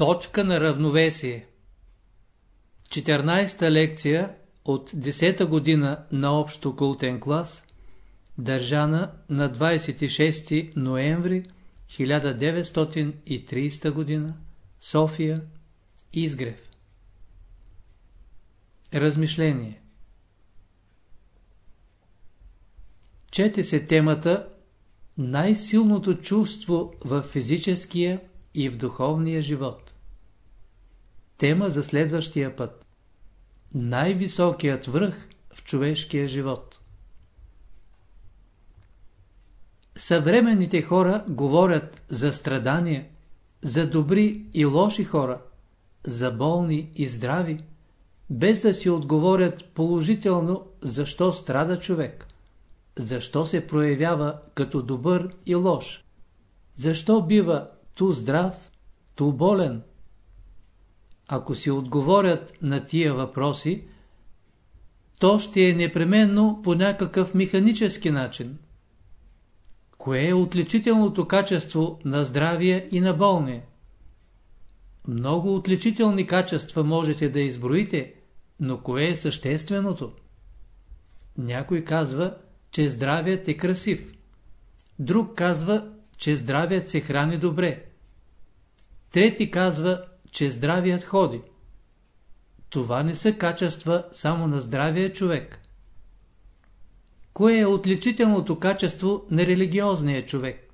Точка на равновесие 14-та лекция от 10-та година на общо култен клас, държана на 26 ноември 1930 година, София, Изгрев. Размишление Чете се темата Най-силното чувство в физическия и в духовния живот. Тема за следващия път. Най-високият връх в човешкия живот. Съвременните хора говорят за страдания, за добри и лоши хора, за болни и здрави, без да си отговорят положително защо страда човек, защо се проявява като добър и лош, защо бива ту здрав, ту болен. Ако си отговорят на тия въпроси, то ще е непременно по някакъв механически начин. Кое е отличителното качество на здравия и на болния? Много отличителни качества можете да изброите, но кое е същественото? Някой казва, че здравият е красив. Друг казва, че здравият се храни добре. Трети казва, че здравият ходи. Това не са качества само на здравия човек. Кое е отличителното качество на религиозния човек?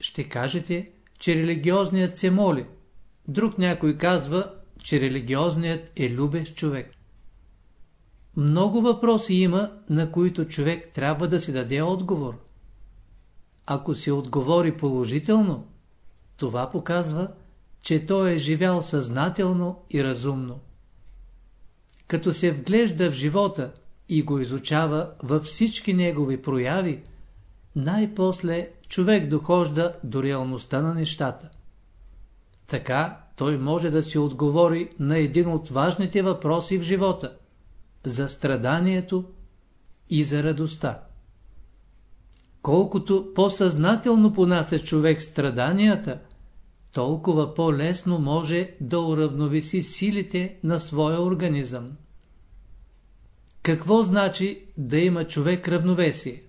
Ще кажете, че религиозният се моли. Друг някой казва, че религиозният е любещ човек. Много въпроси има, на които човек трябва да си даде отговор. Ако си отговори положително, това показва, че той е живял съзнателно и разумно. Като се вглежда в живота и го изучава във всички негови прояви, най-после човек дохожда до реалността на нещата. Така той може да си отговори на един от важните въпроси в живота – за страданието и за радостта. Колкото по-съзнателно понася човек страданията, толкова по-лесно може да уравновеси силите на своя организъм. Какво значи да има човек равновесие?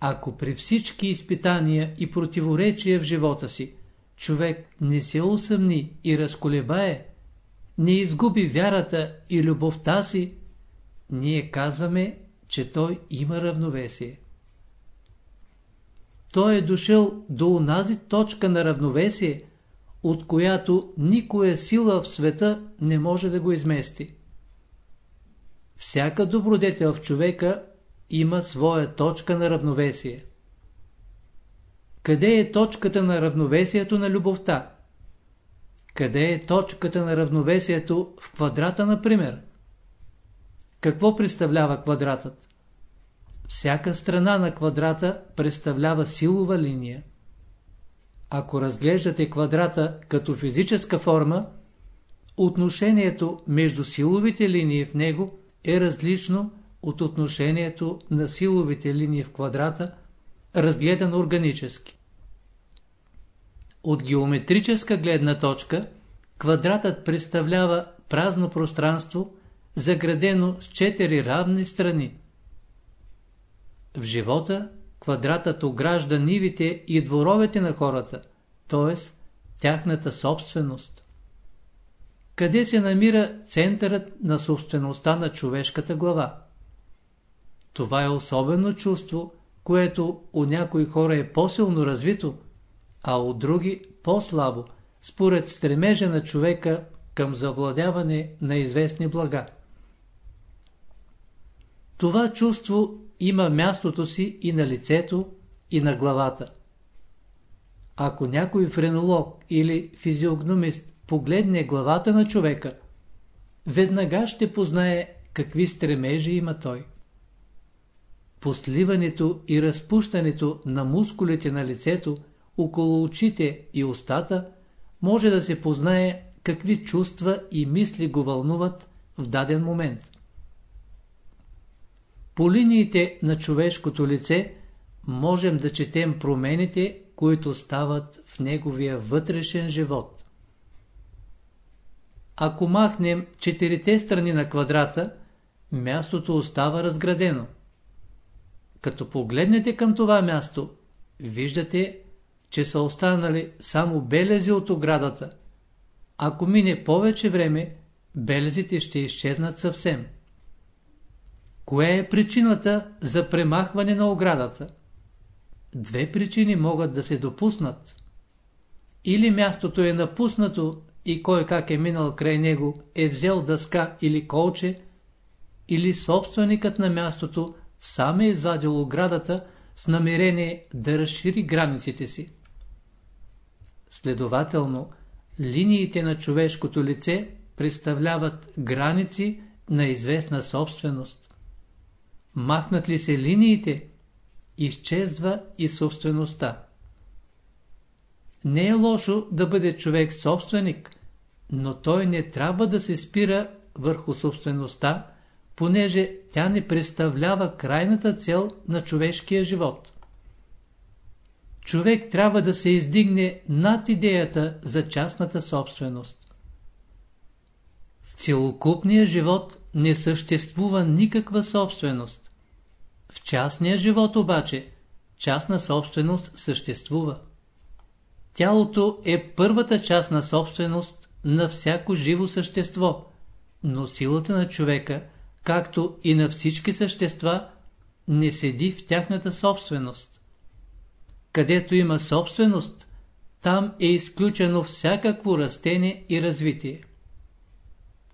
Ако при всички изпитания и противоречия в живота си, човек не се усъмни и разколебае, не изгуби вярата и любовта си, ние казваме, че той има равновесие. Той е дошъл до онази точка на равновесие, от която никоя сила в света не може да го измести. Всяка добродетел в човека има своя точка на равновесие. Къде е точката на равновесието на любовта? Къде е точката на равновесието в квадрата, например? Какво представлява квадратът? Всяка страна на квадрата представлява силова линия. Ако разглеждате квадрата като физическа форма, отношението между силовите линии в него е различно от отношението на силовите линии в квадрата, разгледан органически. От геометрическа гледна точка, квадратът представлява празно пространство, заградено с четири равни страни. В живота квадратът огражда нивите и дворовете на хората, т.е. тяхната собственост. Къде се намира центърът на собствеността на човешката глава? Това е особено чувство, което у някои хора е по-силно развито, а у други по-слабо, според стремежа на човека към завладяване на известни блага. Това чувство има мястото си и на лицето, и на главата. Ако някой френолог или физиогномист погледне главата на човека, веднага ще познае какви стремежи има той. Посливането и разпущането на мускулите на лицето, около очите и устата, може да се познае какви чувства и мисли го вълнуват в даден момент. По линиите на човешкото лице можем да четем промените които стават в неговия вътрешен живот. Ако махнем четирите страни на квадрата, мястото остава разградено. Като погледнете към това място, виждате, че са останали само белези от оградата. Ако мине повече време, белезите ще изчезнат съвсем. Кое е причината за премахване на оградата? Две причини могат да се допуснат. Или мястото е напуснато и кой как е минал край него е взел дъска или колче, или собственикът на мястото сам е извадил оградата с намерение да разшири границите си. Следователно, линиите на човешкото лице представляват граници на известна собственост. Махнат ли се линиите, изчезва и собствеността. Не е лошо да бъде човек собственик, но той не трябва да се спира върху собствеността, понеже тя не представлява крайната цел на човешкия живот. Човек трябва да се издигне над идеята за частната собственост. В целокупния живот не съществува никаква собственост. В частния живот обаче частна собственост съществува. Тялото е първата частна собственост на всяко живо същество, но силата на човека, както и на всички същества, не седи в тяхната собственост. Където има собственост, там е изключено всякакво растение и развитие.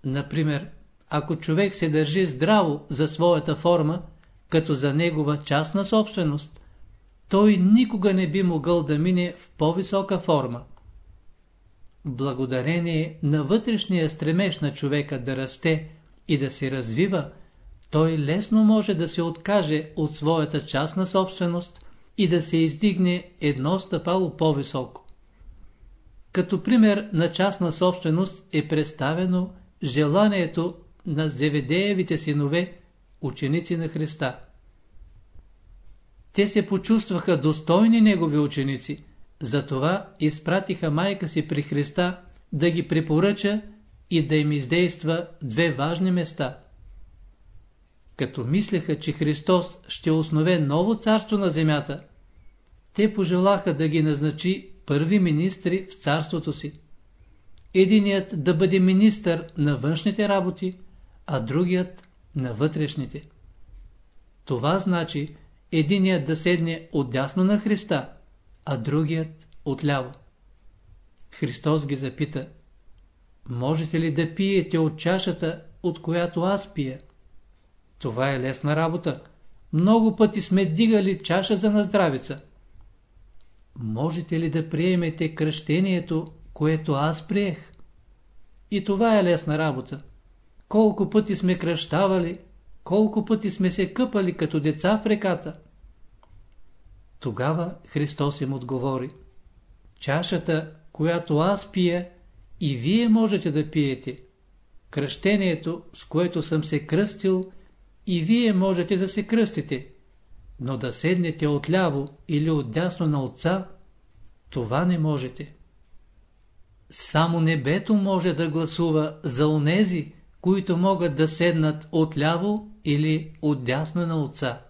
Например, ако човек се държи здраво за своята форма, като за негова частна собственост, той никога не би могъл да мине в по-висока форма. Благодарение на вътрешния стремеж на човека да расте и да се развива, той лесно може да се откаже от своята частна собственост и да се издигне едно стъпало по-високо. Като пример на частна собственост е представено желанието на Зеведеевите синове, ученици на Христа. Те се почувстваха достойни негови ученици, затова изпратиха майка си при Христа да ги препоръча и да им издейства две важни места. Като мислеха, че Христос ще основе ново царство на земята, те пожелаха да ги назначи първи министри в царството си. Единият да бъде министър на външните работи, а другият на вътрешните. Това значи единият да седне отдясно на Христа, а другият отляво. Христос ги запита, можете ли да пиете от чашата, от която аз пия? Това е лесна работа. Много пъти сме дигали чаша за наздравица. Можете ли да приемете кръщението, което аз приех? И това е лесна работа. Колко пъти сме кръщавали, колко пъти сме се къпали като деца в реката. Тогава Христос им отговори. Чашата, която аз пия, и вие можете да пиете. Кръщението, с което съм се кръстил, и вие можете да се кръстите. Но да седнете отляво или отдясно на Отца, това не можете. Само небето може да гласува за онези, които могат да седнат отляво или отдясно на Отца.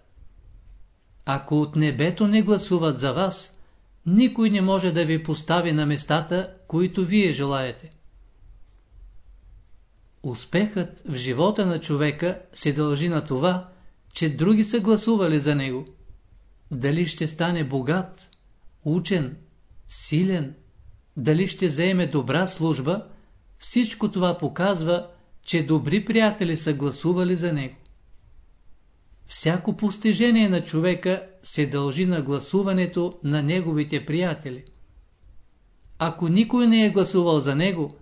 Ако от небето не гласуват за вас, никой не може да ви постави на местата, които вие желаете. Успехът в живота на човека се дължи на това, че други са гласували за него. Дали ще стане богат, учен, силен, дали ще заеме добра служба, всичко това показва, че добри приятели са гласували за него. Всяко постижение на човека се дължи на гласуването на неговите приятели. Ако никой не е гласувал за него,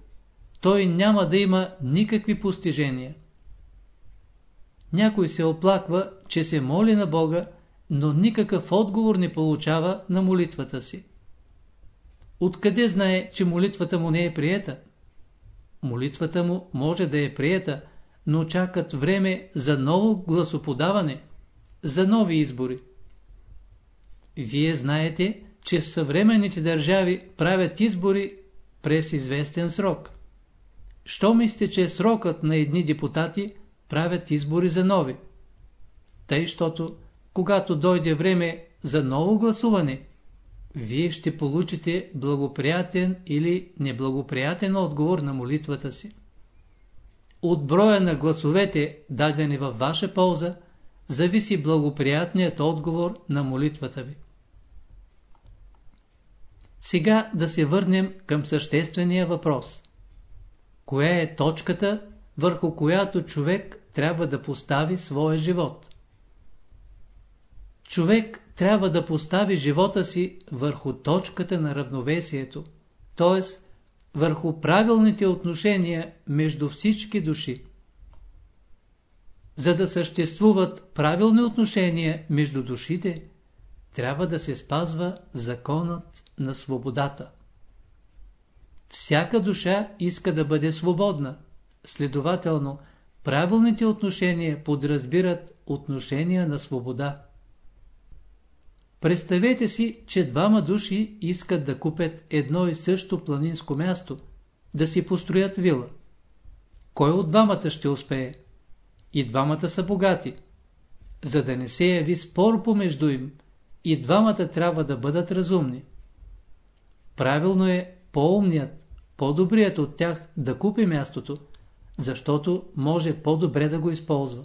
той няма да има никакви постижения. Някой се оплаква, че се моли на Бога, но никакъв отговор не получава на молитвата си. Откъде знае, че молитвата му не е приета? Молитвата му може да е приета, но чакат време за ново гласоподаване, за нови избори. Вие знаете, че в съвременните държави правят избори през известен срок. Що мислите, че срокът на едни депутати правят избори за нови? Тъй, щото, когато дойде време за ново гласуване, вие ще получите благоприятен или неблагоприятен отговор на молитвата си. От броя на гласовете, дадени във ваша полза, зависи благоприятният отговор на молитвата ви. Сега да се върнем към съществения въпрос. Коя е точката, върху която човек трябва да постави своя живот? Човек трябва да постави живота си върху точката на равновесието, т.е. върху правилните отношения между всички души. За да съществуват правилни отношения между душите, трябва да се спазва законът на свободата. Всяка душа иска да бъде свободна. Следователно, правилните отношения подразбират отношения на свобода. Представете си, че двама души искат да купят едно и също планинско място, да си построят вила. Кой от двамата ще успее? И двамата са богати. За да не се яви спор помежду им, и двамата трябва да бъдат разумни. Правилно е по-умният, по-добрият от тях да купи мястото, защото може по-добре да го използва.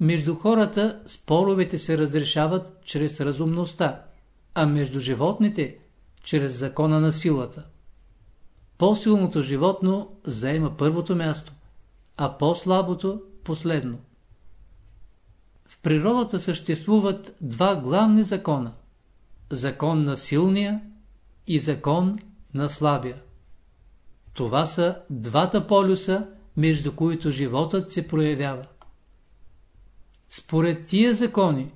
Между хората споровете се разрешават чрез разумността, а между животните – чрез закона на силата. По-силното животно заема първото място, а по-слабото – последно. В природата съществуват два главни закона – закон на силния и закон на слабия. Това са двата полюса, между които животът се проявява. Според тия закони,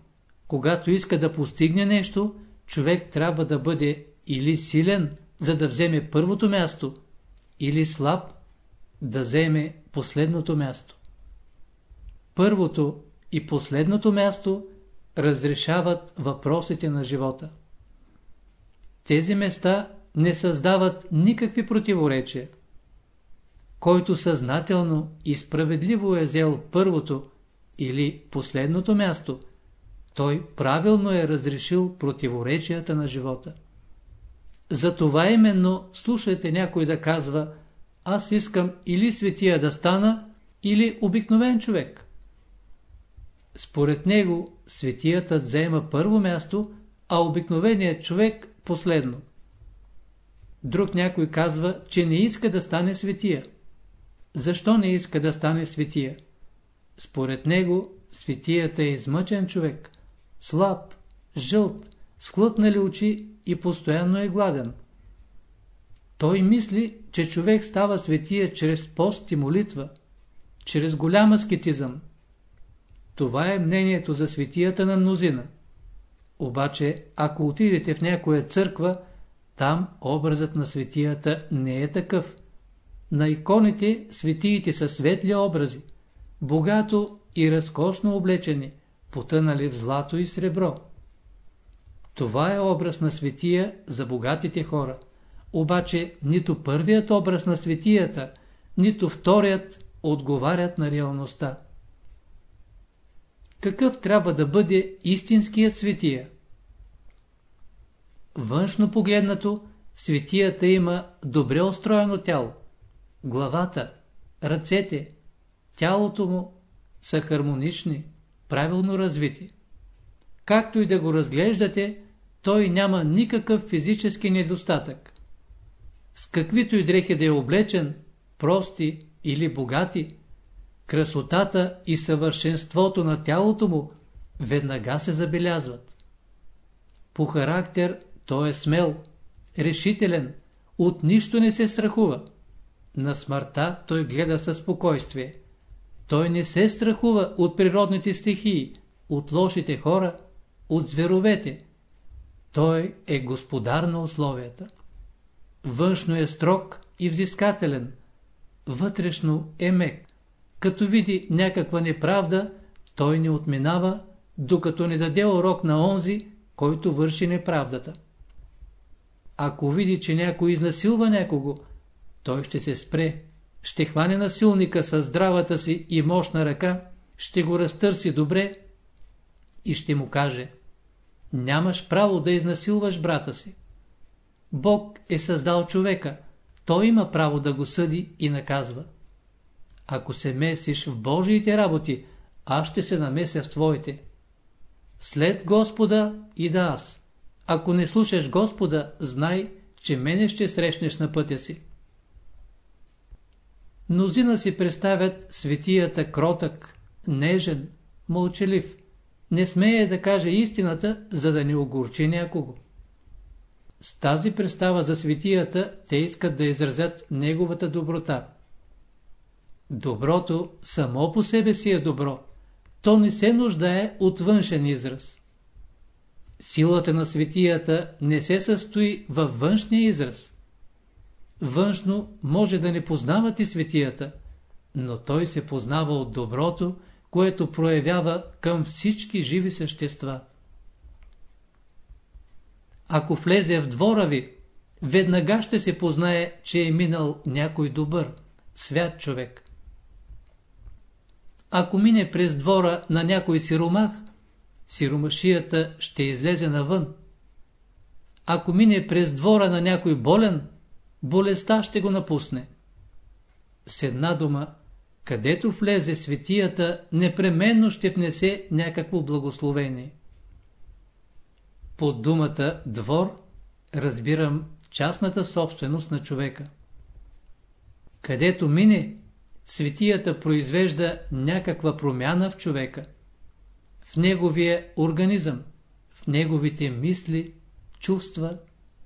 когато иска да постигне нещо, човек трябва да бъде или силен, за да вземе първото място, или слаб, да вземе последното място. Първото и последното място разрешават въпросите на живота. Тези места не създават никакви противоречия. Който съзнателно и справедливо е взел първото или последното място, той правилно е разрешил противоречията на живота. Затова именно слушайте някой да казва аз искам или светия да стана, или обикновен човек. Според него светиятът заема първо място, а обикновеният човек последно. Друг някой казва, че не иска да стане светия. Защо не иска да стане светия? Според него светията е измъчен човек, слаб, жълт, склътнали очи и постоянно е гладен. Той мисли, че човек става светия чрез пост и молитва, чрез голям аскетизъм. Това е мнението за светията на мнозина. Обаче, ако отидете в някоя църква, там образът на светията не е такъв. На иконите светиите са светли образи, богато и разкошно облечени, потънали в злато и сребро. Това е образ на светия за богатите хора. Обаче нито първият образ на светията, нито вторият отговарят на реалността. Какъв трябва да бъде истинският светия? Външно погледнато, светията има добре устроено тяло. Главата, ръцете, тялото му са хармонични, правилно развити. Както и да го разглеждате, той няма никакъв физически недостатък. С каквито и дрехи да е облечен, прости или богати, красотата и съвършенството на тялото му веднага се забелязват. По характер той е смел, решителен, от нищо не се страхува. На смъртта той гледа със спокойствие. Той не се страхува от природните стихии, от лошите хора, от зверовете. Той е господар на условията. Външно е строг и взискателен, вътрешно е мек. Като види някаква неправда, той не отминава, докато не даде урок на онзи, който върши неправдата. Ако види, че някой изнасилва някого, той ще се спре, ще хване насилника с здравата си и мощна ръка, ще го разтърси добре и ще му каже Нямаш право да изнасилваш брата си. Бог е създал човека, той има право да го съди и наказва. Ако се месиш в Божиите работи, аз ще се намеся в твоите. След Господа и да аз. Ако не слушаш Господа, знай, че мене ще срещнеш на пътя си. Мнозина си представят светията кротък, нежен, мълчалив. Не смее да каже истината, за да не огорчи някого. С тази представа за светията те искат да изразят неговата доброта. Доброто само по себе си е добро. То не се нуждае от външен израз. Силата на светията не се състои във външния израз. Външно може да не познавате светията, но той се познава от доброто, което проявява към всички живи същества. Ако влезе в двора ви, веднага ще се познае, че е минал някой добър, свят човек. Ако мине през двора на някой сиромах, сиромашията ще излезе навън. Ако мине през двора на някой болен, болестта ще го напусне. С една дума, където влезе светията, непременно ще внесе някакво благословение. Под думата двор разбирам частната собственост на човека. Където мине, светията произвежда някаква промяна в човека, в неговия организъм, в неговите мисли, чувства,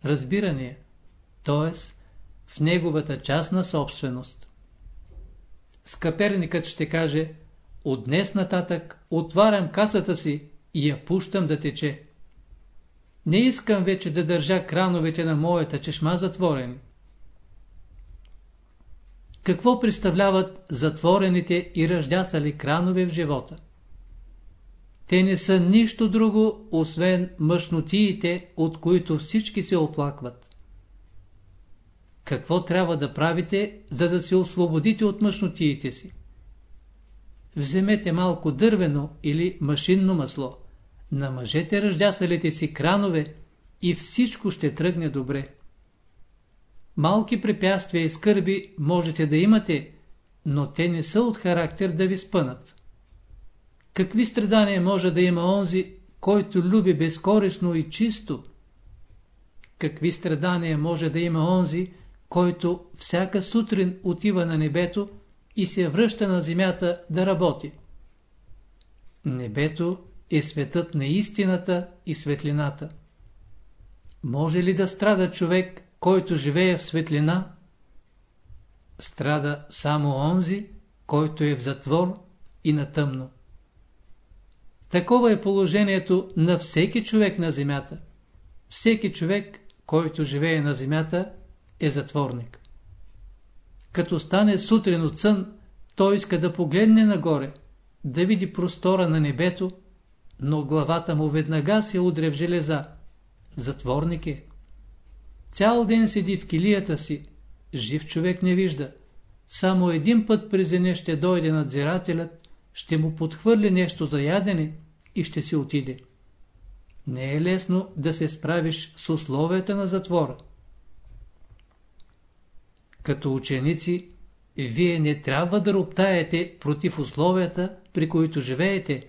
разбирания, т.е. в неговата частна собственост. Скъперникът ще каже, от днес нататък отварям касата си и я пущам да тече. Не искам вече да държа крановете на моята чешма затворени. Какво представляват затворените и ръждясали кранове в живота? Те не са нищо друго, освен мъжнотиите, от които всички се оплакват. Какво трябва да правите, за да се освободите от мъжнотиите си? Вземете малко дървено или машинно масло, намъжете ръждясалите си кранове и всичко ще тръгне добре. Малки препятствия и скърби можете да имате, но те не са от характер да ви спънат. Какви страдания може да има онзи, който люби безкорисно и чисто? Какви страдания може да има онзи, който всяка сутрин отива на небето и се връща на земята да работи? Небето е светът на истината и светлината. Може ли да страда човек, който живее в светлина, страда само онзи, който е в затвор и на тъмно. Такова е положението на всеки човек на земята. Всеки човек, който живее на земята, е затворник. Като стане сутрин от сън, той иска да погледне нагоре, да види простора на небето, но главата му веднага се удря в железа. Затворник е. Цял ден седи в килията си, жив човек не вижда. Само един път през деня ще дойде надзирателят, ще му подхвърли нещо за ядене и ще си отиде. Не е лесно да се справиш с условията на затвора. Като ученици, вие не трябва да роптаете против условията, при които живеете,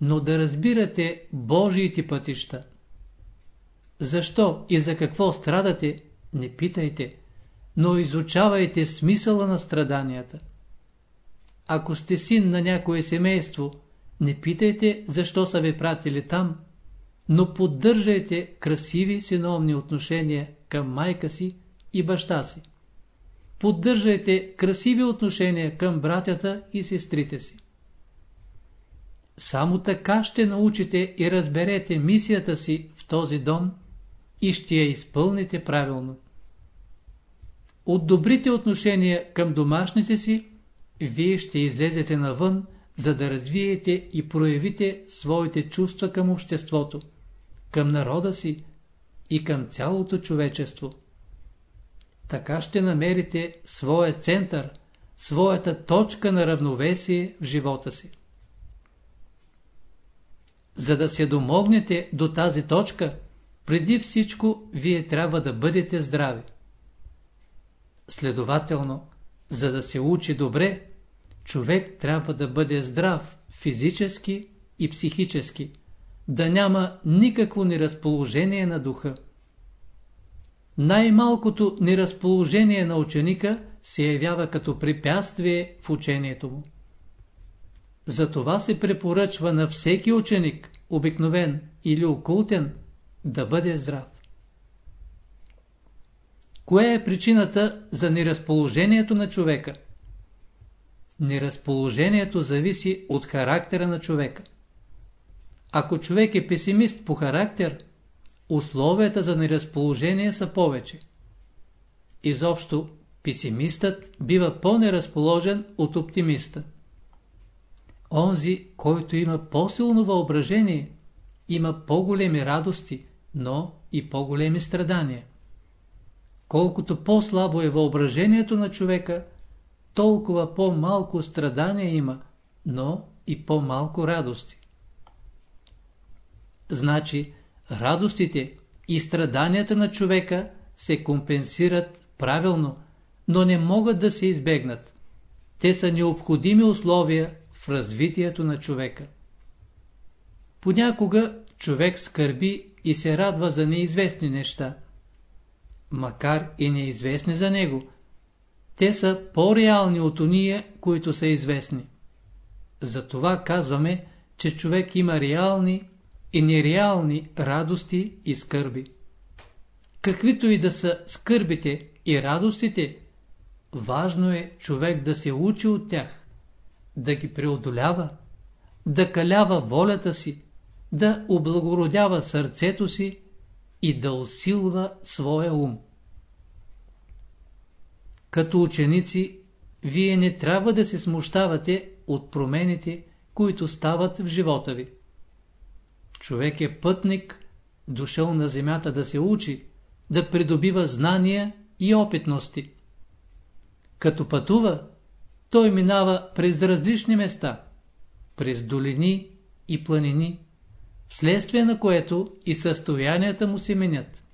но да разбирате Божиите пътища. Защо и за какво страдате, не питайте, но изучавайте смисъла на страданията. Ако сте син на някое семейство, не питайте защо са ви пратили там, но поддържайте красиви синовни отношения към майка си и баща си. Поддържайте красиви отношения към братята и сестрите си. Само така ще научите и разберете мисията си в този дом и ще я изпълните правилно. От добрите отношения към домашните си, вие ще излезете навън, за да развиете и проявите своите чувства към обществото, към народа си и към цялото човечество. Така ще намерите своя център, своята точка на равновесие в живота си. За да се домогнете до тази точка, преди всичко вие трябва да бъдете здрави. Следователно, за да се учи добре, човек трябва да бъде здрав физически и психически, да няма никакво неразположение на духа. Най-малкото неразположение на ученика се явява като препятствие в учението му. Затова се препоръчва на всеки ученик, обикновен или окултен, да бъде здрав. Кое е причината за неразположението на човека? Неразположението зависи от характера на човека. Ако човек е песимист по характер, условията за неразположение са повече. Изобщо, песимистът бива по-неразположен от оптимиста. Онзи, който има по-силно въображение, има по-големи радости, но и по-големи страдания. Колкото по-слабо е въображението на човека, толкова по-малко страдания има, но и по-малко радости. Значи, радостите и страданията на човека се компенсират правилно, но не могат да се избегнат. Те са необходими условия в развитието на човека. Понякога човек скърби и се радва за неизвестни неща. Макар и неизвестни за него, те са по-реални от уния, които са известни. Затова казваме, че човек има реални и нереални радости и скърби. Каквито и да са скърбите и радостите, важно е човек да се учи от тях, да ги преодолява, да калява волята си, да облагородява сърцето си и да усилва своя ум. Като ученици, вие не трябва да се смущавате от промените, които стават в живота ви. Човек е пътник, дошъл на земята да се учи, да придобива знания и опитности. Като пътува, той минава през различни места, през долини и планини, вследствие на което и състоянията му се менят.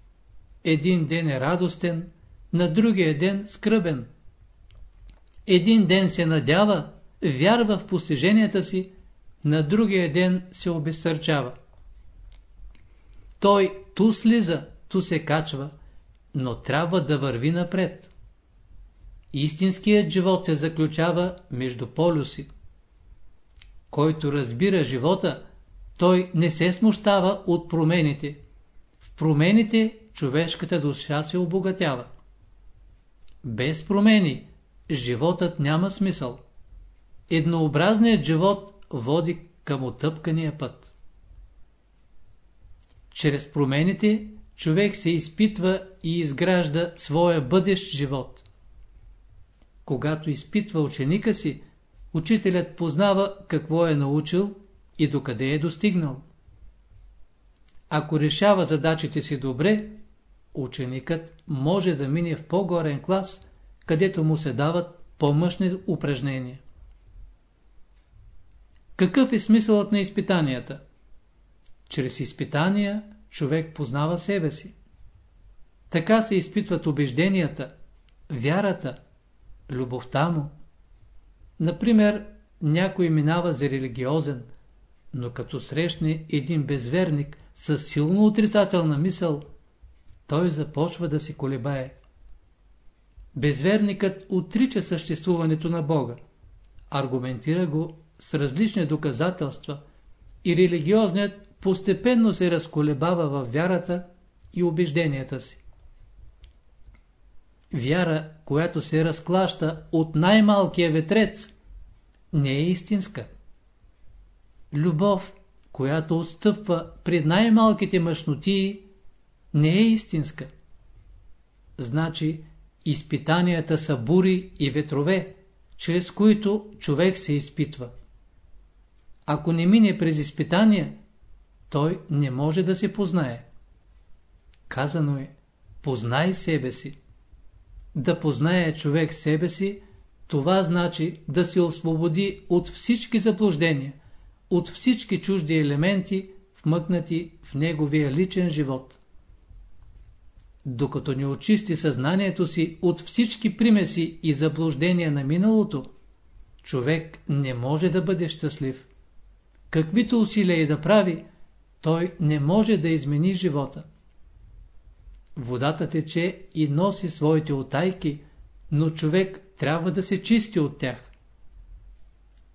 Един ден е радостен, на другия ден скръбен. Един ден се надява, вярва в постиженията си, на другия ден се обезсърчава. Той ту слиза, ту се качва, но трябва да върви напред. Истинският живот се заключава между полюси. Който разбира живота, той не се смущава от промените. В промените човешката душа се обогатява. Без промени животът няма смисъл. Еднообразният живот води към отъпкания път. Чрез промените човек се изпитва и изгражда своя бъдещ живот. Когато изпитва ученика си, учителят познава какво е научил и докъде е достигнал. Ако решава задачите си добре, ученикът може да мине в по-горен клас, където му се дават по-мъжни упражнения. Какъв е смисълът на изпитанията? Чрез изпитания човек познава себе си. Така се изпитват убежденията, вярата, любовта му. Например, някой минава за религиозен, но като срещне един безверник с силно отрицателна мисъл, той започва да се колебае. Безверникът отрича съществуването на Бога, аргументира го с различни доказателства и религиозният постепенно се разколебава в вярата и убежденията си. Вяра, която се разклаща от най-малкия ветрец, не е истинска. Любов, която отстъпва пред най-малките мъжнотии, не е истинска. Значи, изпитанията са бури и ветрове, чрез които човек се изпитва. Ако не мине през изпитания, той не може да се познае. Казано е, познай себе си. Да познае човек себе си, това значи да се освободи от всички заблуждения, от всички чужди елементи, вмъкнати в неговия личен живот. Докато не очисти съзнанието си от всички примеси и заблуждения на миналото, човек не може да бъде щастлив. Каквито усилия и да прави, той не може да измени живота. Водата тече и носи своите отайки, но човек трябва да се чисти от тях.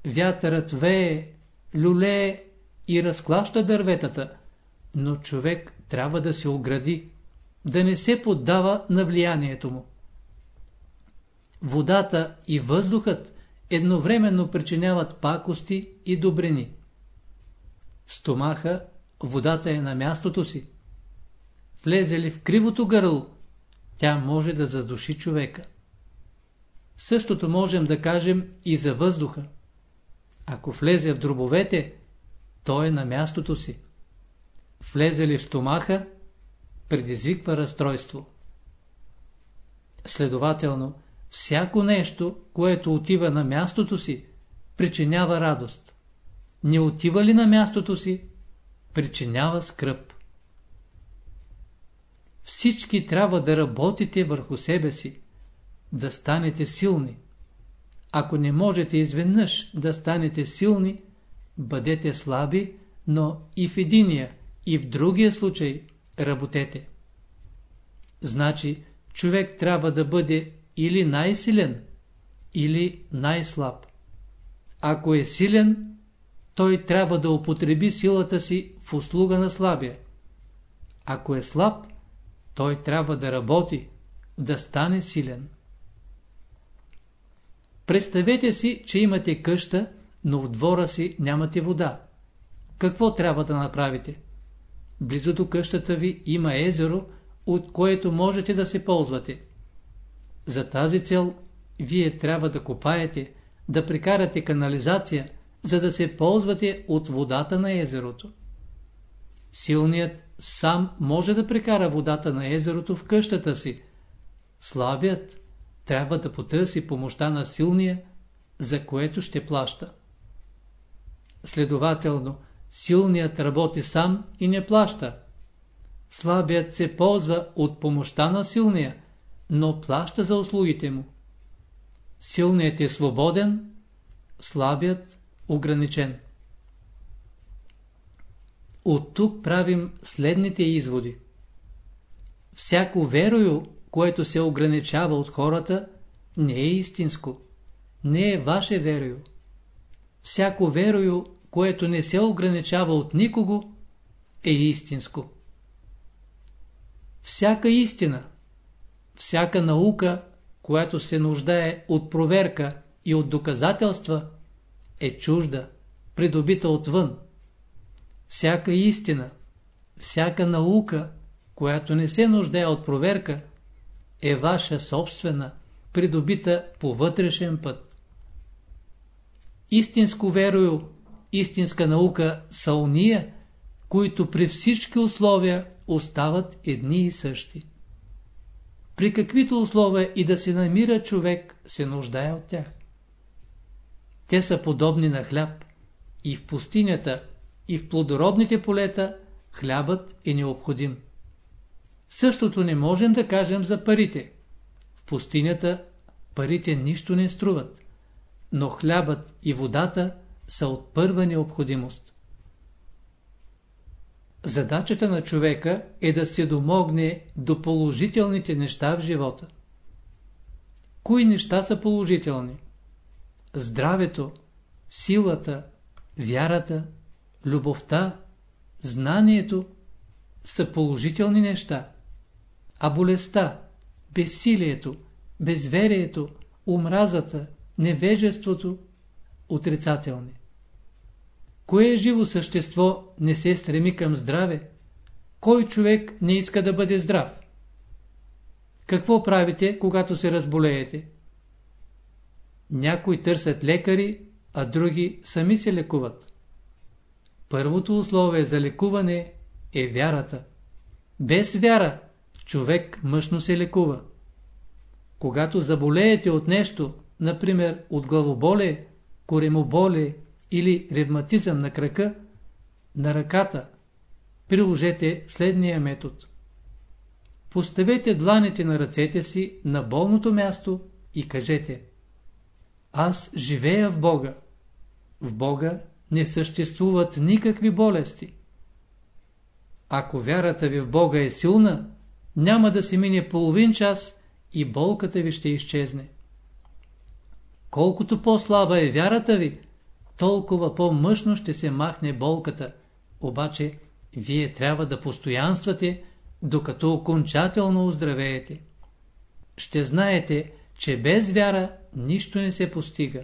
Вятърът вее, люлее и разклаща дърветата, но човек трябва да се огради, да не се поддава на влиянието му. Водата и въздухът едновременно причиняват пакости и добрини. В стомаха водата е на мястото си. Влезе ли в кривото гърло, тя може да задуши човека. Същото можем да кажем и за въздуха. Ако влезе в дробовете, той е на мястото си. Влезе ли в стомаха, предизвиква разстройство. Следователно, всяко нещо, което отива на мястото си, причинява радост. Не отива ли на мястото си, причинява скръп. Всички трябва да работите върху себе си, да станете силни. Ако не можете изведнъж да станете силни, бъдете слаби, но и в единия, и в другия случай работете. Значи, човек трябва да бъде или най-силен, или най-слаб. Ако е силен, той трябва да употреби силата си в услуга на слабия. Ако е слаб, той трябва да работи, да стане силен. Представете си, че имате къща, но в двора си нямате вода. Какво трябва да направите? Близо до къщата ви има езеро, от което можете да се ползвате. За тази цел вие трябва да копаете, да прикарате канализация, за да се ползвате от водата на езерото. Силният сам може да прекара водата на езерото в къщата си. Слабият трябва да потърси помощта на силния, за което ще плаща. Следователно, силният работи сам и не плаща. Слабият се ползва от помощта на силния, но плаща за услугите му. Силният е свободен, слабият ограничен. От тук правим следните изводи. Всяко верою, което се ограничава от хората, не е истинско, не е ваше верою. Всяко верою, което не се ограничава от никого, е истинско. Всяка истина, всяка наука, която се нуждае от проверка и от доказателства, е чужда, придобита отвън. Всяка истина, всяка наука, която не се нуждае от проверка, е ваша собствена, придобита по вътрешен път. Истинско верою, истинска наука са уния, които при всички условия остават едни и същи. При каквито условия и да се намира човек, се нуждае от тях. Те са подобни на хляб. И в пустинята, и в плодородните полета хлябът е необходим. Същото не можем да кажем за парите. В пустинята парите нищо не струват, но хлябът и водата са от първа необходимост. Задачата на човека е да се домогне до положителните неща в живота. Кои неща са положителни? Здравето, силата, вярата, любовта, знанието са положителни неща, а болестта, безсилието, безверието, омразата, невежеството – отрицателни. Кое живо същество не се стреми към здраве? Кой човек не иска да бъде здрав? Какво правите, когато се разболеете? Някои търсят лекари, а други сами се лекуват. Първото условие за лекуване е вярата. Без вяра човек мъжно се лекува. Когато заболеете от нещо, например от главоболие, коремоболие или ревматизъм на крака, на ръката, приложете следния метод. Поставете дланите на ръцете си на болното място и кажете Аз живея в Бога. В Бога не съществуват никакви болести. Ако вярата ви в Бога е силна, няма да се мине половин час и болката ви ще изчезне. Колкото по-слаба е вярата ви, толкова по-мъжно ще се махне болката. Обаче, вие трябва да постоянствате, докато окончателно оздравеете. Ще знаете, че без вяра нищо не се постига.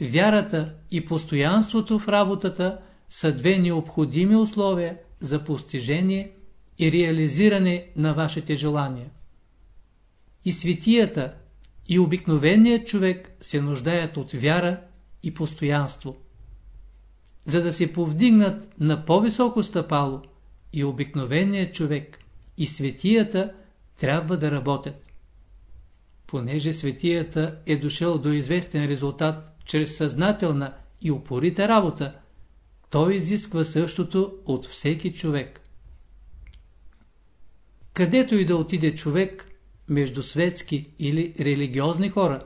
Вярата и постоянството в работата са две необходими условия за постижение и реализиране на вашите желания. И светията, и обикновеният човек се нуждаят от вяра и постоянство. За да се повдигнат на по-високо стъпало, и обикновеният човек, и светията трябва да работят. Понеже светията е дошъл до известен резултат чрез съзнателна и упорита работа, той изисква същото от всеки човек. Където и да отиде човек, между светски или религиозни хора,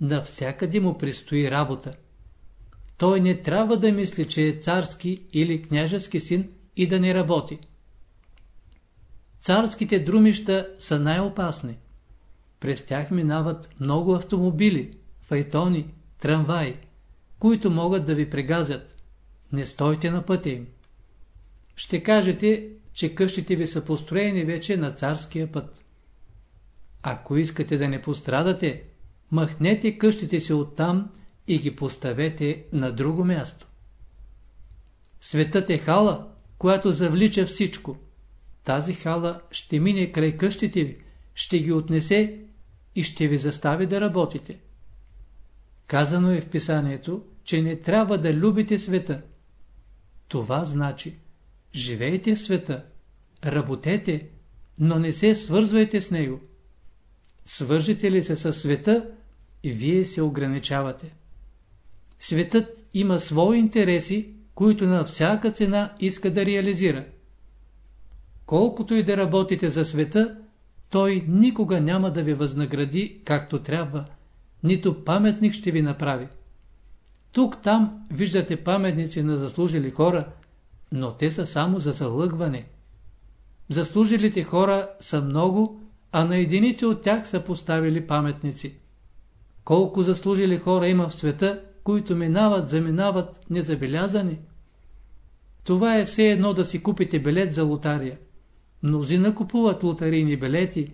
навсякъде му предстои работа. Той не трябва да мисли, че е царски или княжески син и да не работи. Царските друмища са най-опасни. През тях минават много автомобили, файтони, трамваи, които могат да ви прегазят. Не стойте на пътя им. Ще кажете, че къщите ви са построени вече на царския път. Ако искате да не пострадате, махнете къщите си оттам и ги поставете на друго място. Светът е хала, която завлича всичко. Тази хала ще мине край къщите ви, ще ги отнесе и ще ви застави да работите. Казано е в писанието, че не трябва да любите света. Това значи, живейте в света, работете, но не се свързвайте с него. Свържете ли се със света, вие се ограничавате. Светът има свои интереси, които на всяка цена иска да реализира. Колкото и да работите за света, той никога няма да ви възнагради както трябва, нито паметник ще ви направи. Тук-там виждате паметници на заслужили хора, но те са само за залъгване. Заслужилите хора са много, а на единици от тях са поставили паметници. Колко заслужили хора има в света, които минават, заминават незабелязани? Това е все едно да си купите билет за лотария. Мнозина купуват лотарийни билети,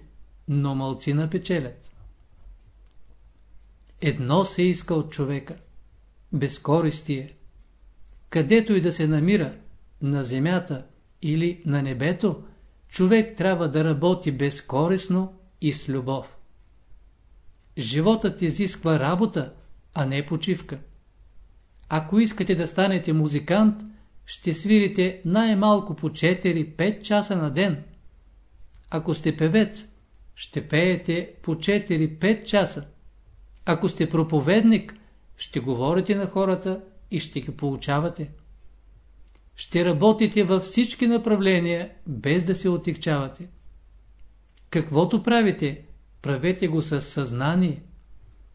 но малцина печелят. Едно се иска от човека – безкористие. Където и да се намира, на земята или на небето, човек трябва да работи безкорисно и с любов. Животът изисква работа, а не почивка. Ако искате да станете музикант, ще свирите най-малко по 4-5 часа на ден. Ако сте певец, ще пеете по 4-5 часа. Ако сте проповедник, ще говорите на хората и ще ги получавате. Ще работите във всички направления, без да се отекчавате. Каквото правите, правете го с съзнание.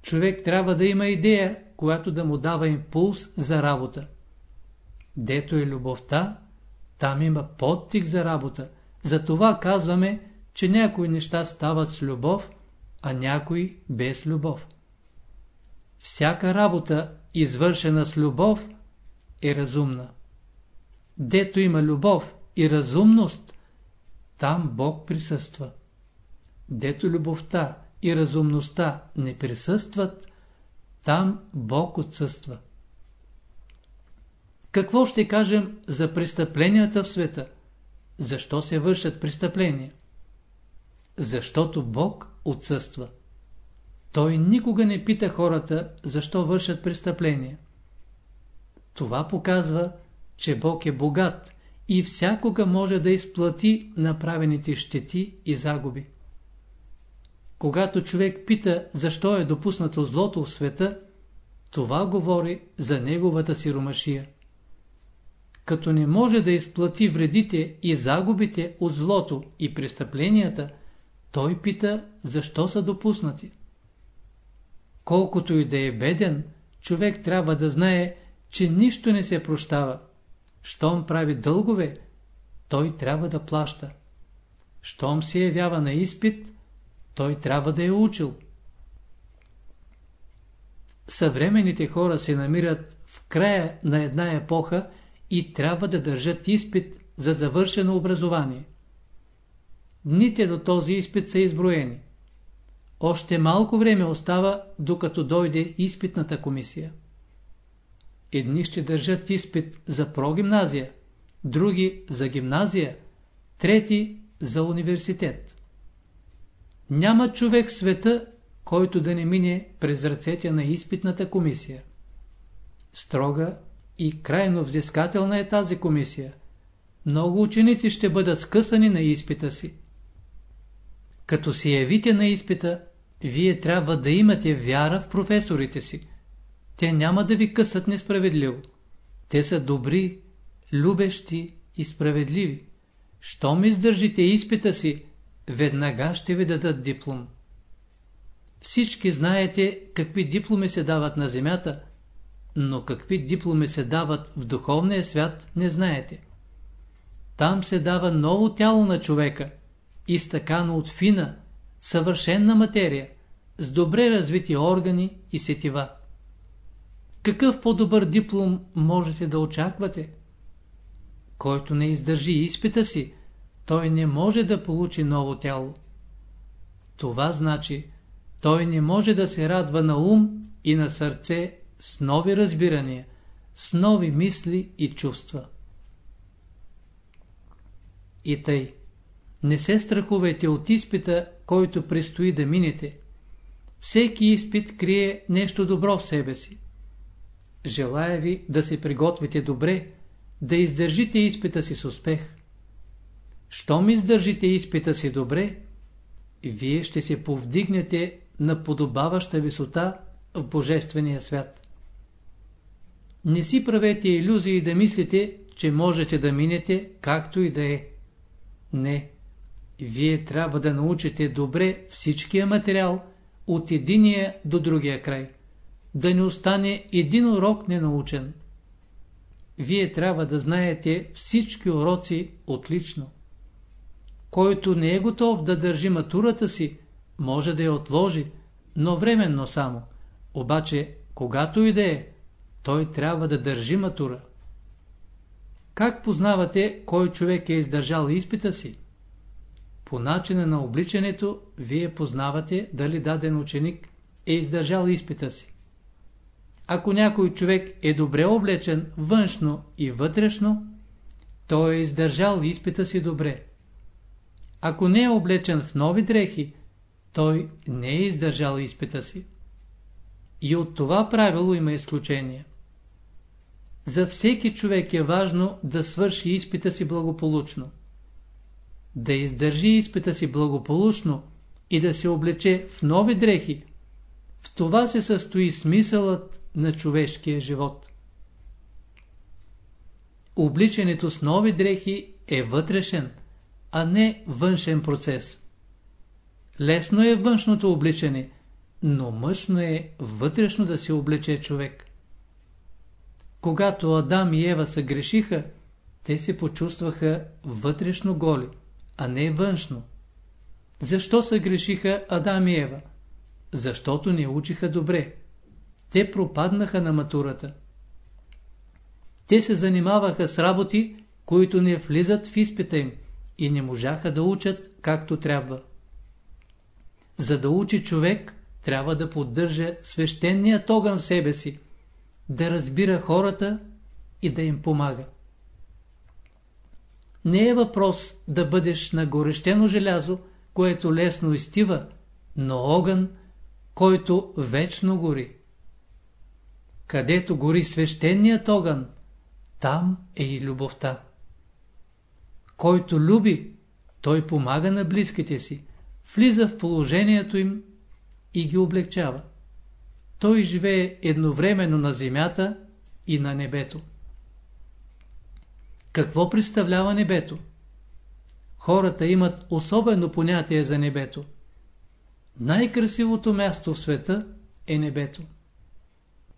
Човек трябва да има идея, която да му дава импулс за работа. Дето е любовта, там има подтик за работа. Затова казваме, че някои неща стават с любов, а някои без любов. Всяка работа, извършена с любов, е разумна. Дето има любов и разумност, там Бог присъства. Дето любовта и разумността не присъстват, там Бог отсъства. Какво ще кажем за престъпленията в света? Защо се вършат престъпления? Защото Бог отсъства. Той никога не пита хората, защо вършат престъпления. Това показва, че Бог е богат и всякога може да изплати направените щети и загуби. Когато човек пита защо е допуснато злото в света, това говори за неговата сиромашия. Като не може да изплати вредите и загубите от злото и престъпленията, той пита защо са допуснати. Колкото и да е беден, човек трябва да знае, че нищо не се прощава. Щом прави дългове, той трябва да плаща. Щом се явява на изпит, той трябва да е учил. Съвременните хора се намират в края на една епоха и трябва да държат изпит за завършено образование. Дните до този изпит са изброени. Още малко време остава, докато дойде изпитната комисия. Едни ще държат изпит за прогимназия, други за гимназия, трети за университет. Няма човек в света, който да не мине през ръцете на изпитната комисия. Строга и крайно взискателна е тази комисия. Много ученици ще бъдат скъсани на изпита си. Като се явите на изпита, вие трябва да имате вяра в професорите си. Те няма да ви късат несправедливо. Те са добри, любещи и справедливи. Щом издържите изпита си, веднага ще ви дадат диплом. Всички знаете какви дипломи се дават на земята, но какви дипломи се дават в духовния свят не знаете. Там се дава ново тяло на човека, изтъкано от фина, съвършенна материя, с добре развити органи и сетива. Какъв по-добър диплом можете да очаквате? Който не издържи изпита си, той не може да получи ново тяло. Това значи, той не може да се радва на ум и на сърце с нови разбирания, с нови мисли и чувства. И тъй, не се страхувайте от изпита, който предстои да минете. Всеки изпит крие нещо добро в себе си. Желая ви да се приготвите добре, да издържите изпита си с успех. Щом издържите изпита си добре, вие ще се повдигнете на подобаваща висота в Божествения свят. Не си правете иллюзии да мислите, че можете да минете както и да е. Не. Вие трябва да научите добре всичкия материал от единия до другия край. Да не остане един урок ненаучен. Вие трябва да знаете всички уроци отлично. Който не е готов да държи матурата си, може да я отложи, но временно само. Обаче, когато и да е, той трябва да държи матура. Как познавате кой човек е издържал изпита си? По начина на обличането, вие познавате дали даден ученик е издържал изпита си. Ако някой човек е добре облечен външно и вътрешно, той е издържал изпита си добре. Ако не е облечен в нови дрехи, той не е издържал изпита си. И от това правило има изключение. За всеки човек е важно да свърши изпита си благополучно. Да издържи изпита си благополучно и да се облече в нови дрехи, в това се състои смисълът на човешкия живот. Обличането с нови дрехи е вътрешен, а не външен процес. Лесно е външното обличане, но мъжно е вътрешно да се облече човек. Когато Адам и Ева се грешиха, те се почувстваха вътрешно голи, а не външно. Защо се грешиха Адам и Ева? Защото не учиха добре. Те пропаднаха на матурата. Те се занимаваха с работи, които не влизат в изпита им и не можаха да учат както трябва. За да учи човек, трябва да поддържа свещеният огън в себе си, да разбира хората и да им помага. Не е въпрос да бъдеш на горещено желязо, което лесно изтива, но огън, който вечно гори. Където гори свещеният огън, там е и любовта. Който люби, той помага на близките си, влиза в положението им и ги облегчава. Той живее едновременно на земята и на небето. Какво представлява небето? Хората имат особено понятие за небето. Най-красивото място в света е небето.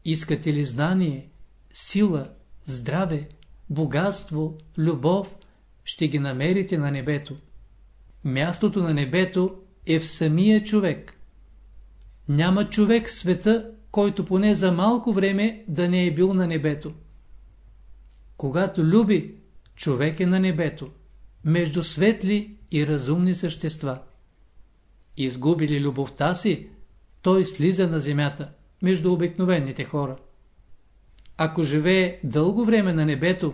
Искате ли знание, сила, здраве, богатство, любов, ще ги намерите на небето. Мястото на небето е в самия човек. Няма човек в света, който поне за малко време да не е бил на небето. Когато люби, човек е на небето, между светли и разумни същества. Изгуби ли любовта си, той слиза на земята, между обикновените хора. Ако живее дълго време на небето,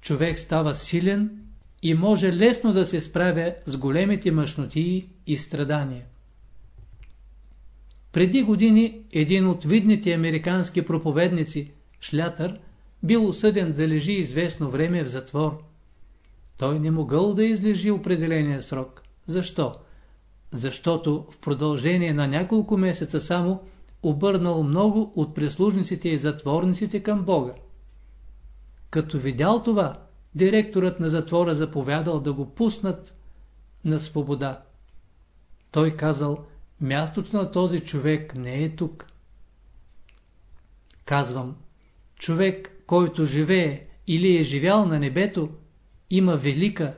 човек става силен и може лесно да се справя с големите мъжноти и страдания. Преди години един от видните американски проповедници, Шлятър, бил осъден да лежи известно време в затвор. Той не могъл да излежи определения срок. Защо? Защото в продължение на няколко месеца само обърнал много от прислужниците и затворниците към Бога. Като видял това, директорът на затвора заповядал да го пуснат на свобода. Той казал, мястото на този човек не е тук. Казвам, човек, който живее или е живял на небето, има велика,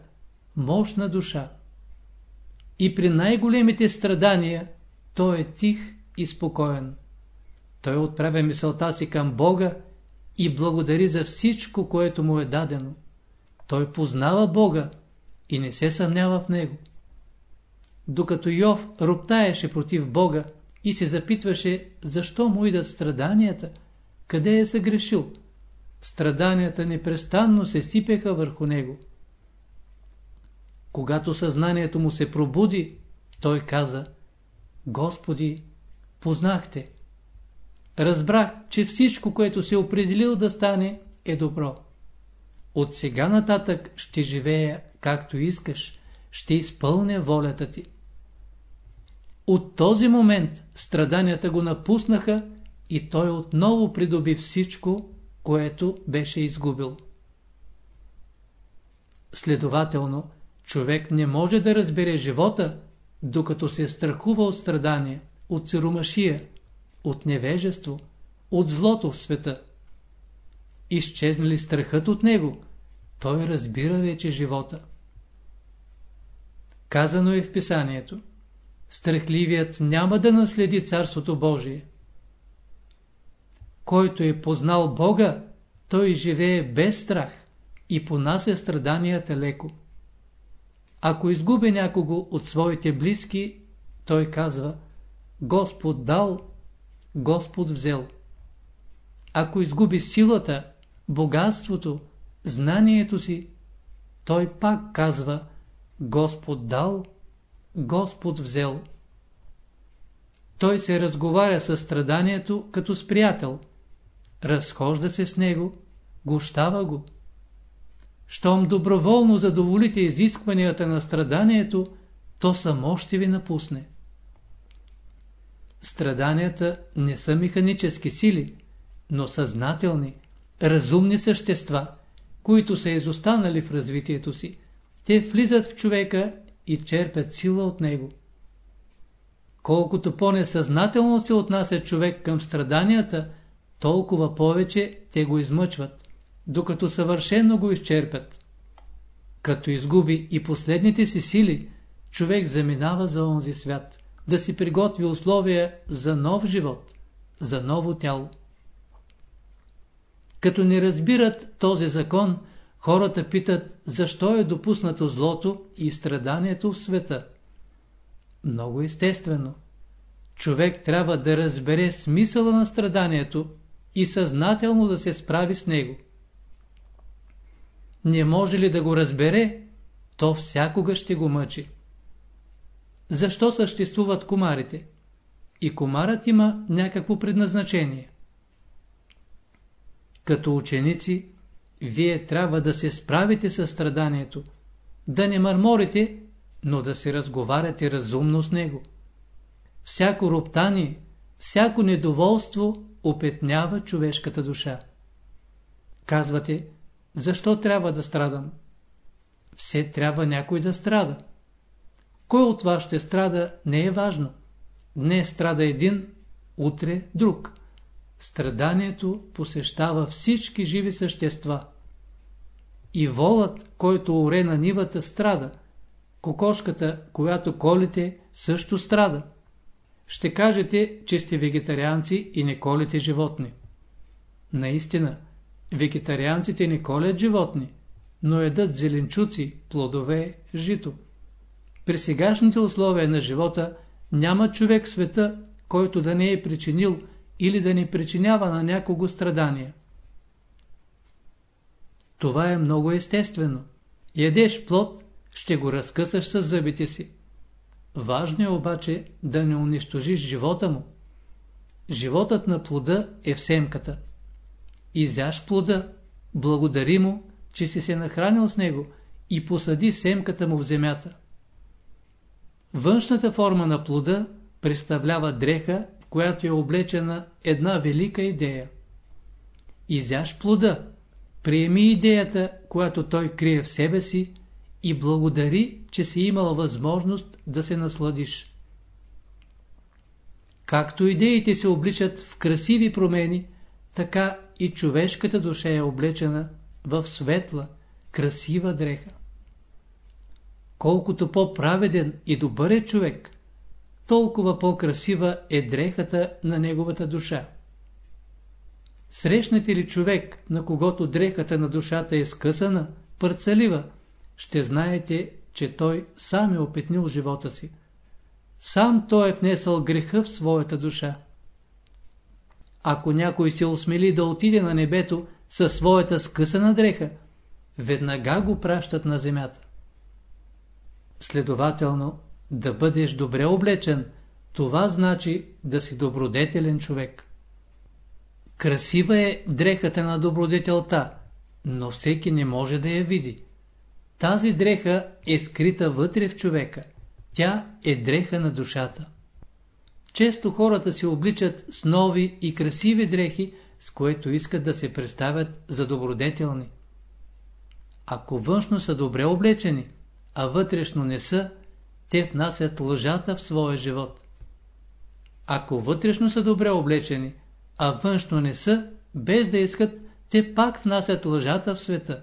мощна душа. И при най-големите страдания той е тих и спокоен. Той отправя мисълта си към Бога и благодари за всичко, което му е дадено. Той познава Бога и не се съмнява в Него. Докато Йов роптаеше против Бога и се запитваше, защо му идат страданията, къде е съгрешил, страданията непрестанно се сипеха върху него. Когато съзнанието му се пробуди, той каза, Господи, познахте. Разбрах, че всичко, което се определил да стане, е добро. От сега нататък ще живея както искаш, ще изпълня волята ти. От този момент страданията го напуснаха и той отново придоби всичко, което беше изгубил. Следователно, човек не може да разбере живота, докато се страхува от страдания, от сиромашия, от невежество, от злото в света. Изчезна ли страхът от него, той разбира вече живота. Казано е в писанието, страхливият няма да наследи Царството Божие. Който е познал Бога, той живее без страх и понася страданията леко. Ако изгуби някого от своите близки, той казва Господ дал, Господ взел. Ако изгуби силата, богатството, знанието си, той пак казва Господ дал, Господ взел. Той се разговаря с страданието като с приятел. Разхожда се с него, гощава го. Щом доброволно задоволите изискванията на страданието, то само ще ви напусне. Страданията не са механически сили, но съзнателни, разумни същества, които са изостанали в развитието си. Те влизат в човека и черпят сила от него. Колкото по-несъзнателно се отнася човек към страданията, толкова повече те го измъчват, докато съвършенно го изчерпят. Като изгуби и последните си сили, човек заминава за онзи свят да си приготви условия за нов живот, за ново тяло. Като не разбират този закон, хората питат, защо е допуснато злото и страданието в света. Много естествено. Човек трябва да разбере смисъла на страданието и съзнателно да се справи с него. Не може ли да го разбере, то всякога ще го мъчи. Защо съществуват комарите? И комарът има някакво предназначение. Като ученици, вие трябва да се справите с страданието, да не мърморите, но да се разговаряте разумно с него. Всяко роптание, всяко недоволство опетнява човешката душа. Казвате, защо трябва да страдам? Все трябва някой да страда. Кой от вас ще страда, не е важно. Днес страда един, утре друг. Страданието посещава всички живи същества. И волът, който оре на нивата, страда. Кокошката, която колите, също страда. Ще кажете, че сте вегетарианци и не колите животни. Наистина, вегетарианците не колят животни, но едат зеленчуци, плодове, жито. При сегашните условия на живота няма човек в света, който да не е причинил или да не причинява на някого страдания. Това е много естествено. Ядеш плод, ще го разкъсаш с зъбите си. Важно е обаче да не унищожиш живота му. Животът на плода е в семката. Изяш плода, благодари му, че си се нахранил с него и посади семката му в земята. Външната форма на плода представлява дреха, в която е облечена една велика идея. Изяш плода, приеми идеята, която той крие в себе си и благодари, че си имал възможност да се насладиш. Както идеите се обличат в красиви промени, така и човешката душа е облечена в светла, красива дреха. Колкото по-праведен и добър е човек, толкова по-красива е дрехата на неговата душа. Срещнете ли човек, на когото дрехата на душата е скъсана, парцалива, ще знаете, че той сам е опетнил живота си. Сам той е внесъл греха в своята душа. Ако някой се осмели да отиде на небето със своята скъсана дреха, веднага го пращат на земята. Следователно, да бъдеш добре облечен, това значи да си добродетелен човек. Красива е дрехата на добродетелта, но всеки не може да я види. Тази дреха е скрита вътре в човека. Тя е дреха на душата. Често хората се обличат с нови и красиви дрехи, с което искат да се представят за добродетелни. Ако външно са добре облечени, а вътрешно не са, те внасят лъжата в своя живот. Ако вътрешно са добре облечени, а външно не са, без да искат, те пак внасят лъжата в света.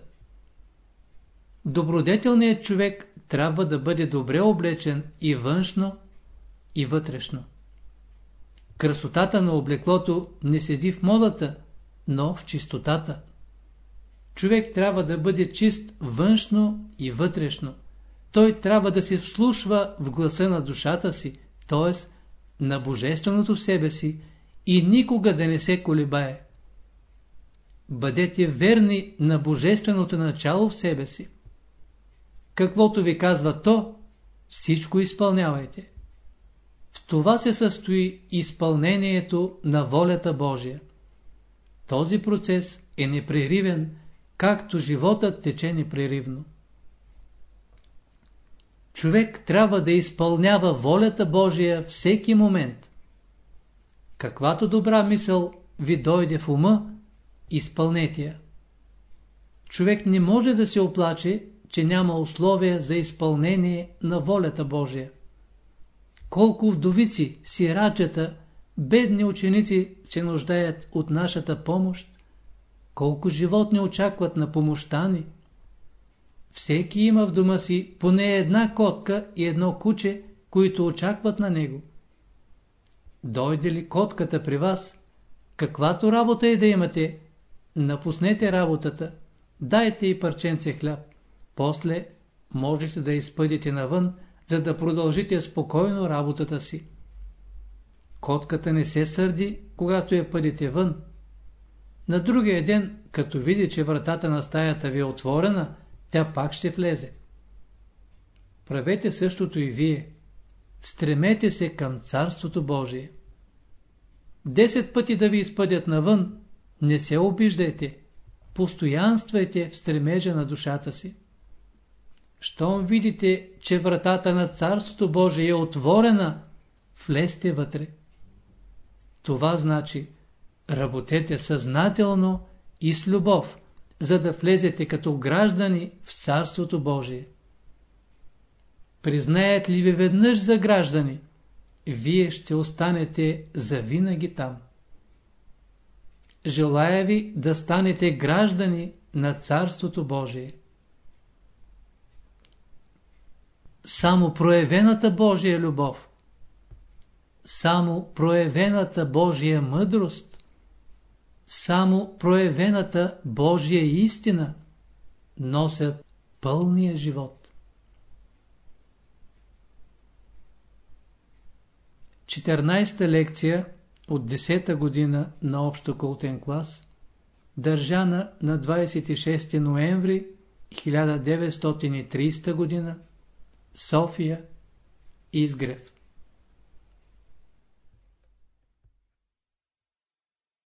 Добродетелният човек трябва да бъде добре облечен и външно, и вътрешно. Красотата на облеклото не седи в модата, но в чистотата. Човек трябва да бъде чист външно и вътрешно. Той трябва да се вслушва в гласа на душата си, т.е. на Божественото в себе си и никога да не се колебае. Бъдете верни на Божественото начало в себе си. Каквото ви казва то, всичко изпълнявайте. В това се състои изпълнението на волята Божия. Този процес е непреривен, както животът тече непреривно. Човек трябва да изпълнява волята Божия всеки момент. Каквато добра мисъл ви дойде в ума, изпълнете я. Човек не може да се оплаче, че няма условия за изпълнение на волята Божия. Колко вдовици, сирачета, бедни ученици се нуждаят от нашата помощ, колко животни очакват на помощта ни. Всеки има в дома си поне една котка и едно куче, които очакват на него. Дойде ли котката при вас, каквато работа и да имате, напуснете работата, дайте и парченце хляб. После можете да изпъдите навън, за да продължите спокойно работата си. Котката не се сърди, когато я пъдите вън. На другия ден, като види, че вратата на стаята ви е отворена, тя пак ще влезе. Правете същото и вие. Стремете се към Царството Божие. Десет пъти да ви изпъдят навън, не се обиждайте. постоянствайте в стремежа на душата си. Щом видите, че вратата на Царството Божие е отворена, влезте вътре. Това значи, работете съзнателно и с любов, за да влезете като граждани в Царството Божие. Признаят ли ви веднъж за граждани, вие ще останете завинаги там. Желая ви да станете граждани на Царството Божие. Само проявената Божия любов, само проявената Божия мъдрост, само проявената Божия истина носят пълния живот. 14-та лекция от 10-та година на общо култен клас, държана на 26 ноември 1930 година, София, Изгрев.